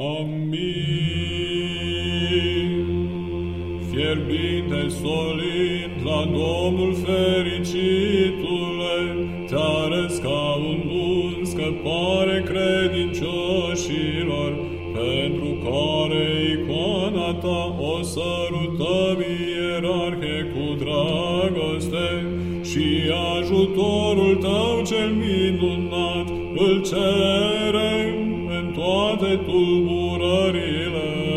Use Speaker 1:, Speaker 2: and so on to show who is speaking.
Speaker 1: Amin. Fierbinte solind la Domnul fericitule, te arăți ca un bun scăpare credincioșilor, pentru care icoana ta o sărutăm ierarhe cu dragoste și ajutorul tău cel minunat îl cerem în de tulburările.